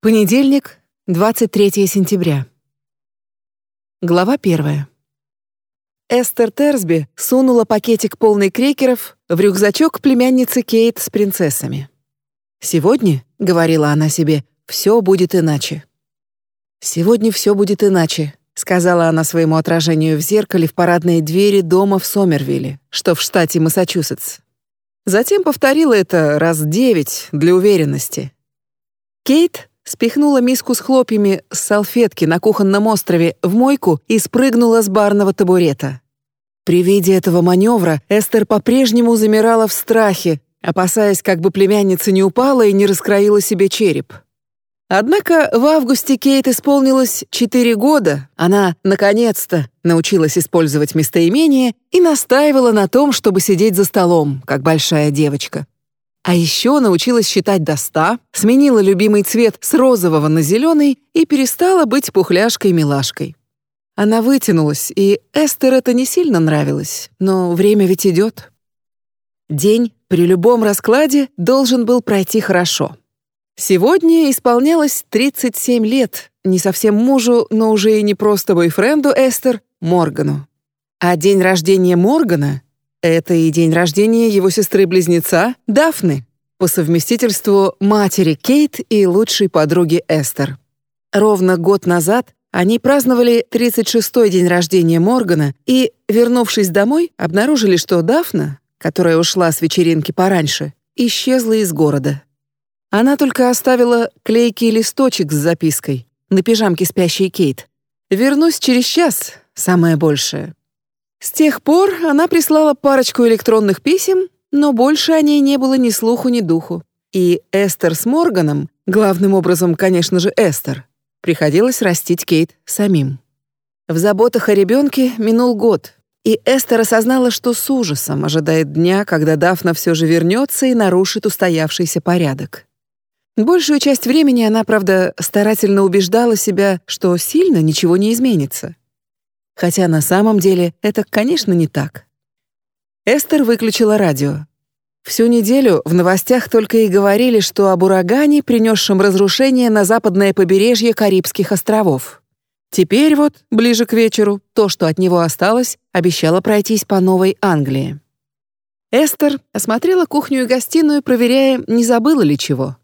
Понедельник, 23 сентября. Глава первая. Эстер Терсби сунула пакетик полный крекеров в рюкзачок племянницы Кейт с принцессами. «Сегодня, — говорила она себе, — все будет иначе». «Сегодня все будет иначе», — сказала она своему отражению в зеркале в парадной двери дома в Сомервилле, что в штате Массачусетс. Затем повторила это раз девять для уверенности. Кейт спихнула миску с хлопьями с салфетки на кухонном острове в мойку и спрыгнула с барного табурета. При виде этого маневра Эстер по-прежнему замирала в страхе, опасаясь, как бы племянница не упала и не раскроила себе череп. Однако в августе Кейт исполнилось четыре года. Она, наконец-то, научилась использовать местоимение и настаивала на том, чтобы сидеть за столом, как большая девочка. А еще научилась считать до ста, сменила любимый цвет с розового на зеленый и перестала быть пухляшкой-милашкой. Она вытянулась, и Эстер это не сильно нравилось, но время ведь идет. День при любом раскладе должен был пройти хорошо. Сегодня исполнялось 37 лет, не совсем мужу, но уже и не просто бойфренду Эстер, Моргану. А день рождения Моргана — это и день рождения его сестры-близнеца Дафны, по совместительству матери Кейт и лучшей подруги Эстер. Ровно год назад они праздновали 36-й день рождения Моргана и, вернувшись домой, обнаружили, что Дафна, которая ушла с вечеринки пораньше, исчезла из города. Она только оставила клейкий листочек с запиской на пижамке спящей Кейт. «Вернусь через час, самое большее». С тех пор она прислала парочку электронных писем, но больше о ней не было ни слуху, ни духу. И Эстер с Морганом, главным образом, конечно же, Эстер, приходилось растить Кейт самим. В заботах о ребенке минул год, и Эстер осознала, что с ужасом ожидает дня, когда Дафна все же вернется и нарушит устоявшийся порядок. Большую часть времени она, правда, старательно убеждала себя, что сильно ничего не изменится. Хотя на самом деле это, конечно, не так. Эстер выключила радио. Всю неделю в новостях только и говорили, что об урагане, принесшем разрушение на западное побережье Карибских островов. Теперь вот, ближе к вечеру, то, что от него осталось, обещало пройтись по Новой Англии. Эстер осмотрела кухню и гостиную, проверяя, не забыла ли чего.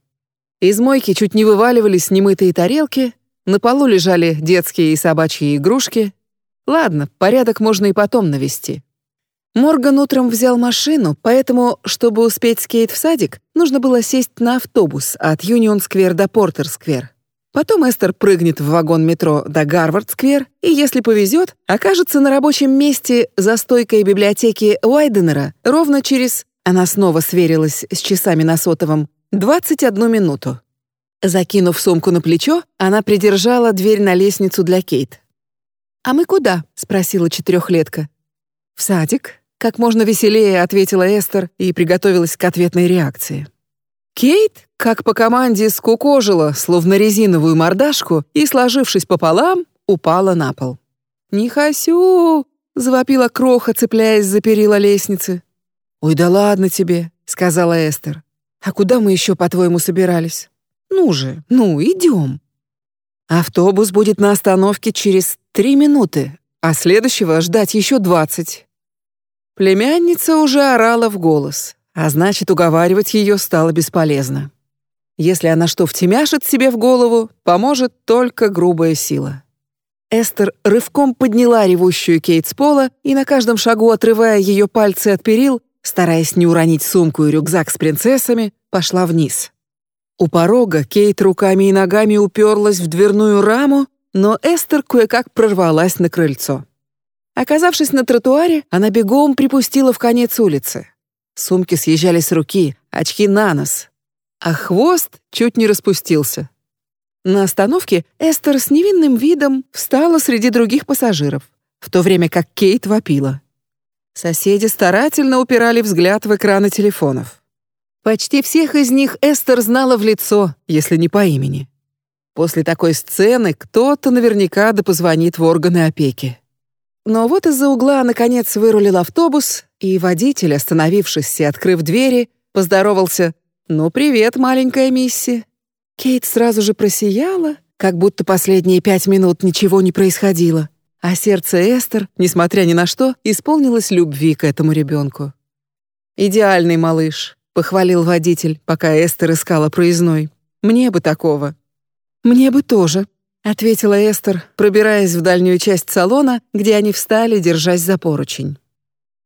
Из мойки чуть не вываливались немытые тарелки, на полу лежали детские и собачьи игрушки. Ладно, порядок можно и потом навести. Морган утром взял машину, поэтому, чтобы успеть скейт в садик, нужно было сесть на автобус от Юнион-сквер до Портер-сквер. Потом Эстер прыгнет в вагон метро до Гарвард-сквер и, если повезет, окажется на рабочем месте за стойкой библиотеки Уайденера ровно через... Она снова сверилась с часами на сотовом. 21 минуту. Закинув сумку на плечо, она придержала дверь на лестницу для Кейт. «А мы куда?» — спросила четырехлетка. «В садик», — как можно веселее ответила Эстер и приготовилась к ответной реакции. Кейт, как по команде, скукожила, словно резиновую мордашку, и, сложившись пополам, упала на пол. «Не хасю!» — завопила кроха, цепляясь за перила лестницы. «Ой, да ладно тебе», — сказала Эстер. А куда мы еще, по-твоему, собирались? Ну же, ну, идем. Автобус будет на остановке через три минуты, а следующего ждать еще двадцать. Племянница уже орала в голос, а значит, уговаривать ее стало бесполезно. Если она что втемяшит себе в голову, поможет только грубая сила. Эстер рывком подняла ревущую Кейт с пола и на каждом шагу, отрывая ее пальцы от перил, стараясь не уронить сумку и рюкзак с принцессами, пошла вниз. У порога Кейт руками и ногами уперлась в дверную раму, но Эстер кое-как прорвалась на крыльцо. Оказавшись на тротуаре, она бегом припустила в конец улицы. Сумки съезжали с руки, очки на нос, а хвост чуть не распустился. На остановке Эстер с невинным видом встала среди других пассажиров, в то время как Кейт вопила. Соседи старательно упирали взгляд в экраны телефонов. Почти всех из них Эстер знала в лицо, если не по имени. После такой сцены кто-то наверняка да позвонит в органы опеки. Но вот из-за угла наконец вырулил автобус, и водитель, остановившись и открыв двери, поздоровался: "Ну привет, маленькая мисси". Кейт сразу же просияла, как будто последние пять минут ничего не происходило, а сердце Эстер, несмотря ни на что, исполнилось любви к этому ребенку. «Идеальный малыш», — похвалил водитель, пока Эстер искала проездной. «Мне бы такого». «Мне бы тоже», — ответила Эстер, пробираясь в дальнюю часть салона, где они встали, держась за поручень.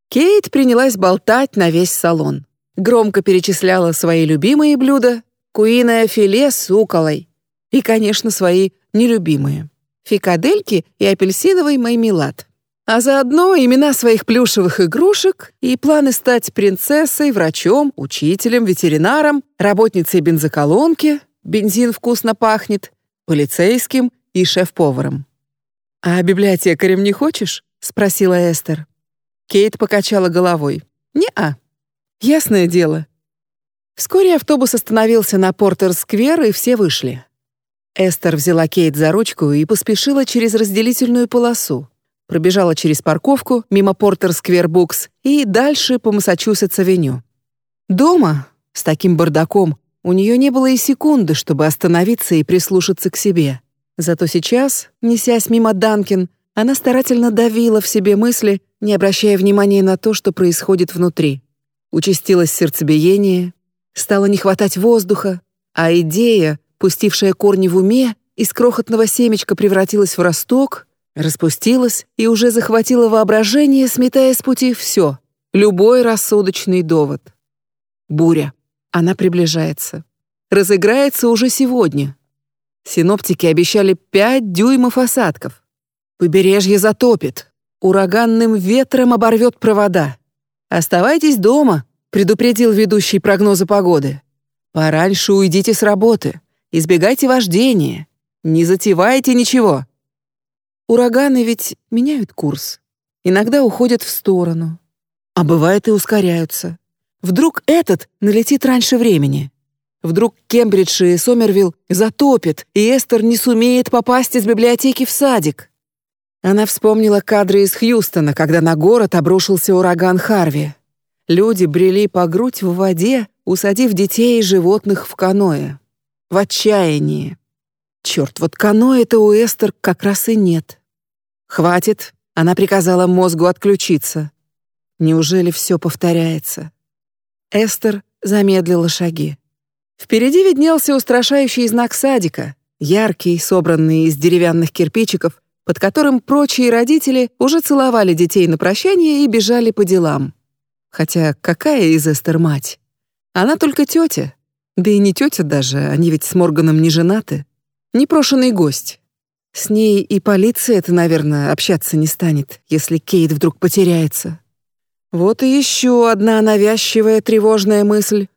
Кейт принялась болтать на весь салон. Громко перечисляла свои любимые блюда, куиное филе с уколой и, конечно, свои нелюбимые — фикадельки и апельсиновый мармелад. А заодно имена своих плюшевых игрушек и планы стать принцессой, врачом, учителем, ветеринаром, работницей бензоколонки, бензин вкусно пахнет, полицейским и шеф-поваром. «А библиотекарем не хочешь?» — спросила Эстер. Кейт покачала головой. «Не-а». «Ясное дело». Вскоре автобус остановился на Портер-сквер, и все вышли. Эстер взяла Кейт за ручку и поспешила через разделительную полосу. Пробежала через парковку, мимо Портер-сквер-букс и дальше по Массачусетс-авеню. Дома, с таким бардаком, у нее не было и секунды, чтобы остановиться и прислушаться к себе. Зато сейчас, несясь мимо Данкин, она старательно давила в себе мысли, не обращая внимания на то, что происходит внутри. Участилось сердцебиение, стало не хватать воздуха, а идея, пустившая корни в уме, из крохотного семечка превратилась в росток, распустилась и уже захватила воображение, сметая с пути все, любой рассудочный довод. Буря. Она приближается. Разыграется уже сегодня. Синоптики обещали 5 дюймов осадков. Побережье затопит. Ураганным ветром оборвет провода. Оставайтесь дома, предупредил ведущий прогноза погоды. Пораньше уйдите с работы. Избегайте вождения. Не затевайте ничего. Ураганы ведь меняют курс. Иногда уходят в сторону. А бывает и ускоряются. Вдруг этот налетит раньше времени. Вдруг Кембридж и Сомервилл затопит, и Эстер не сумеет попасть из библиотеки в садик. Она вспомнила кадры из Хьюстона, когда на город обрушился ураган Харви. Люди брели по грудь в воде, усадив детей и животных в каноэ. В отчаянии. Черт, вот каноэ-то у Эстер как раз и нет. Хватит, она приказала мозгу отключиться. Неужели все повторяется? Эстер замедлила шаги. Впереди виднелся устрашающий знак садика, яркий, собранный из деревянных кирпичиков, под которым прочие родители уже целовали детей на прощание и бежали по делам. Хотя какая из Эстер мать? Она только тетя. Да и не тетя даже, они ведь с Морганом не женаты. Непрошенный гость. С ней и полиция-то, наверное, общаться не станет, если Кейт вдруг потеряется. Вот и еще одна навязчивая тревожная мысль.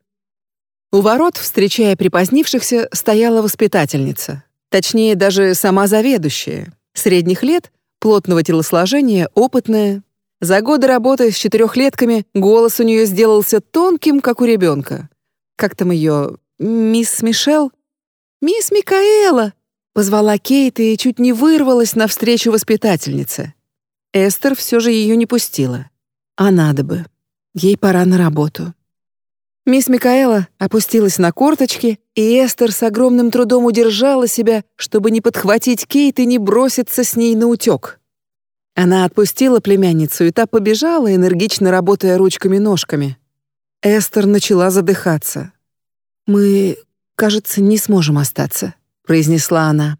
У ворот, встречая припозднившихся, стояла воспитательница. Точнее, даже сама заведующая. Средних лет, плотного телосложения, опытная. За годы работы с четырехлетками голос у нее сделался тонким, как у ребенка. Как там ее? Мисс Мишел? «Мисс Микаэла!» — позвала Кейт и чуть не вырвалась навстречу воспитательнице. Эстер все же ее не пустила. А надо бы. Ей пора на работу. Мисс Микаэла опустилась на корточки, и Эстер с огромным трудом удержала себя, чтобы не подхватить Кейт и не броситься с ней на утёк. Она отпустила племянницу, и та побежала, энергично работая ручками-ножками. Эстер начала задыхаться. «Мы, кажется, не сможем остаться», — произнесла она.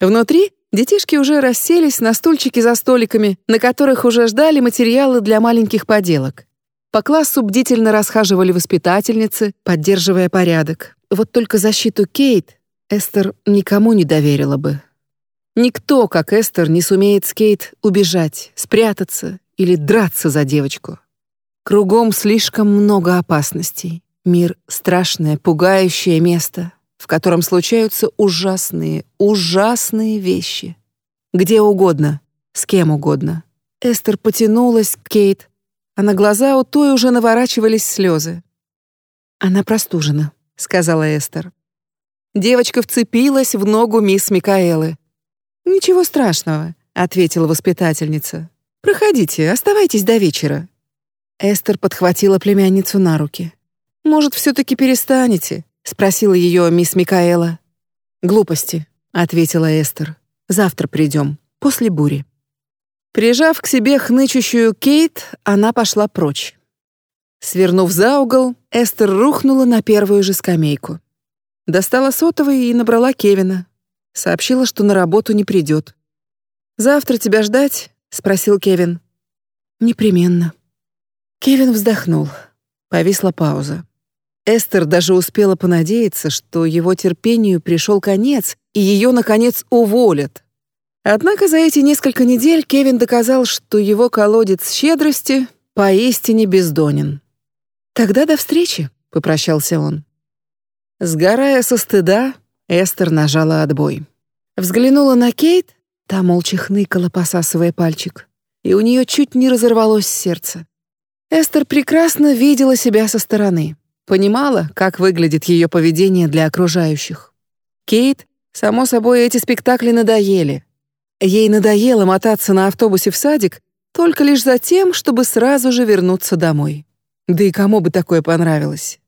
Внутри детишки уже расселись на стульчики за столиками, на которых уже ждали материалы для маленьких поделок. По классу бдительно расхаживали воспитательницы, поддерживая порядок. Вот только защиту Кейт Эстер никому не доверила бы. Никто, как Эстер, не сумеет с Кейт убежать, спрятаться или драться за девочку. Кругом слишком много опасностей. Мир — страшное, пугающее место, в котором случаются ужасные, ужасные вещи. Где угодно, с кем угодно. Эстер потянулась к Кейт, а на глаза у той уже наворачивались слезы. «Она простужена», — сказала Эстер. Девочка вцепилась в ногу мисс Микаэлы. «Ничего страшного», — ответила воспитательница. «Проходите, оставайтесь до вечера». Эстер подхватила племянницу на руки. «Может, все-таки перестанете? спросила ее мисс Микаэла. Глупости, ответила Эстер. Завтра придем, после бури. Прижав к себе хнычущую Кейт, она пошла прочь. Свернув за угол, Эстер рухнула на первую же скамейку. Достала сотовый и набрала Кевина. Сообщила, что на работу не придет. «Завтра тебя ждать?» — спросил Кевин. «Непременно». Кевин вздохнул. Повисла пауза. Эстер даже успела понадеяться, что его терпению пришел конец, и ее, наконец, уволят. Однако за эти несколько недель Кевин доказал, что его колодец щедрости поистине бездонен. «Тогда до встречи», — попрощался он. Сгорая со стыда, Эстер нажала отбой. Взглянула на Кейт, та молча хныкала, посасывая пальчик, и у нее чуть не разорвалось сердце. Эстер прекрасно видела себя со стороны, понимала, как выглядит ее поведение для окружающих. Кейт, само собой, эти спектакли надоели. Ей надоело мотаться на автобусе в садик только лишь за тем, чтобы сразу же вернуться домой. Да и кому бы такое понравилось?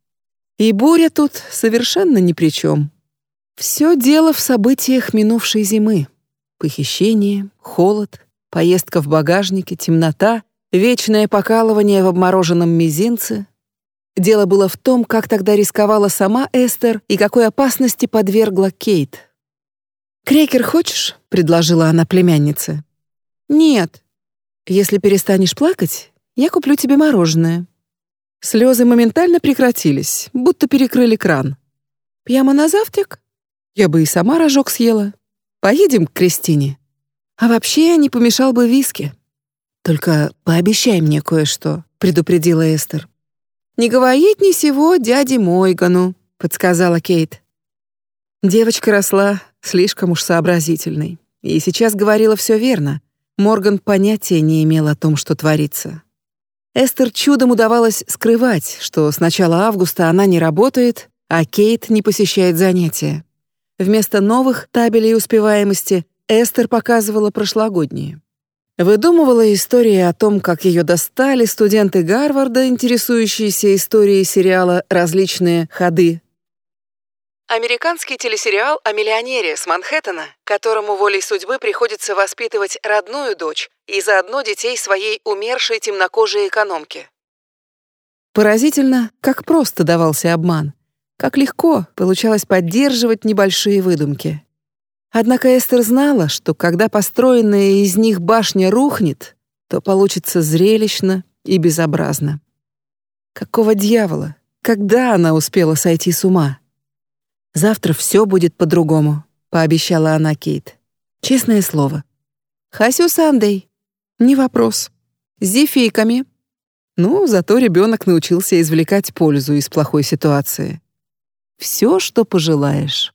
И буря тут совершенно ни при чем. Все дело в событиях минувшей зимы. Похищение, холод, поездка в багажнике, темнота вечное покалывание в обмороженном мизинце. Дело было в том, как тогда рисковала сама Эстер и какой опасности подвергла Кейт. «Крекер хочешь?» — предложила она племяннице. «Нет. Если перестанешь плакать, я куплю тебе мороженое». Слезы моментально прекратились, будто перекрыли кран. «Прямо на завтрак? Я бы и сама рожок съела. Поедем к Кристине. А вообще не помешал бы виски». «Только пообещай мне кое-что», — предупредила Эстер. «Не говорить ни сего дяде Мойгану», — подсказала Кейт. Девочка росла слишком уж сообразительной, и сейчас говорила все верно. Морган понятия не имел о том, что творится. Эстер чудом удавалось скрывать, что с начала августа она не работает, а Кейт не посещает занятия. Вместо новых табелей успеваемости Эстер показывала прошлогодние. Выдумывала истории о том, как ее достали студенты Гарварда, интересующиеся историей сериала «Различные ходы». Американский телесериал о миллионере с Манхэттена, которому волей судьбы приходится воспитывать родную дочь и заодно детей своей умершей темнокожей экономки. Поразительно, как просто давался обман, как легко получалось поддерживать небольшие выдумки. Однако Эстер знала, что когда построенная из них башня рухнет, то получится зрелищно и безобразно. Какого дьявола? Когда она успела сойти с ума? Завтра все будет по-другому, пообещала она Кейт. Честное слово. Хасю Сандей. Не вопрос. С зефийками. Ну, зато ребенок научился извлекать пользу из плохой ситуации. Все, что пожелаешь.